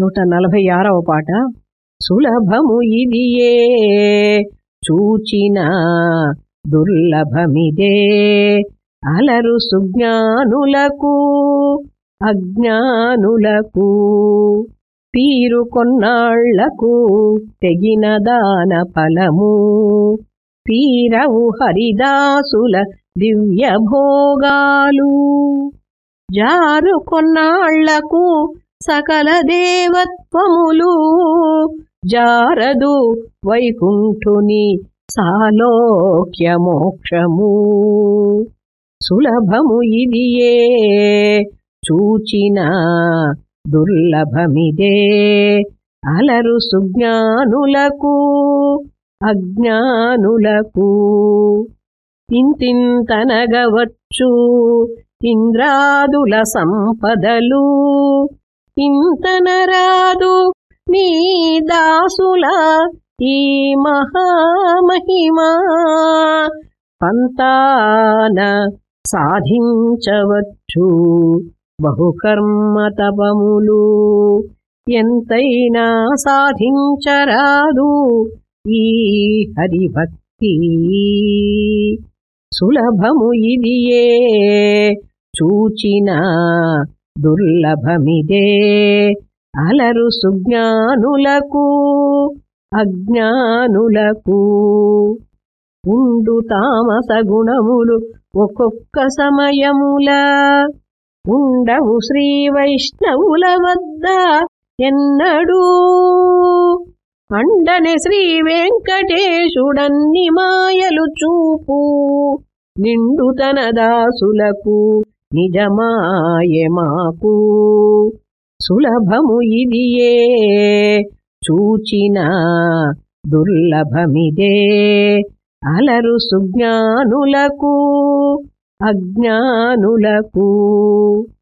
నూట నలభై ఆరవ పాట. సులభము ఇదియే చూచిన దుర్లభమిదే. అలరు సుజ్ఞానులకు అజ్ఞానులకు తీరు కొన్నాళ్ళకు తెగిన దాన ఫలము. తీరవు హరిదాసుల దివ్య భోగాలు జారు కొన్నాళ్ళకు సకల దేవత్వములు జారదు వైకుంఠుని సాలోక్య మోక్షము. సులభము ఇదియే చూచిన దుర్లభమిదే. అలరు సుజ్ఞానులకు అజ్ఞానులకు ఇంతింతనగవచ్చు ఇంద్రాదుల సంపదలు. ఇంతనరాదు నీ దాసుల ఈ మహామహిమా. పంతాన సాధించవచ్చు బహుకర్మ తపములు. ఎంతైనా సాధించరాదు ఈ హరిభక్తి. సులభము ఇదియే చూచినా దుర్లభమిదే. అలరు సుజ్ఞానులకు అజ్ఞానులకు. ఉండు తామస గుణములు ఒక్కొక్క సమయముల. ఉండవు శ్రీ వైష్ణవుల వద్ద ఎన్నడూ. అండని శ్రీ వెంకటేశుడన్ని మాయలు చూపు నిండు తన దాసులకు. నిజమాయే మాకు. సులభము ఇదియే చూచిన దుర్లభమిదే. అలరు సుజ్ఞానులకు అజ్ఞానులకు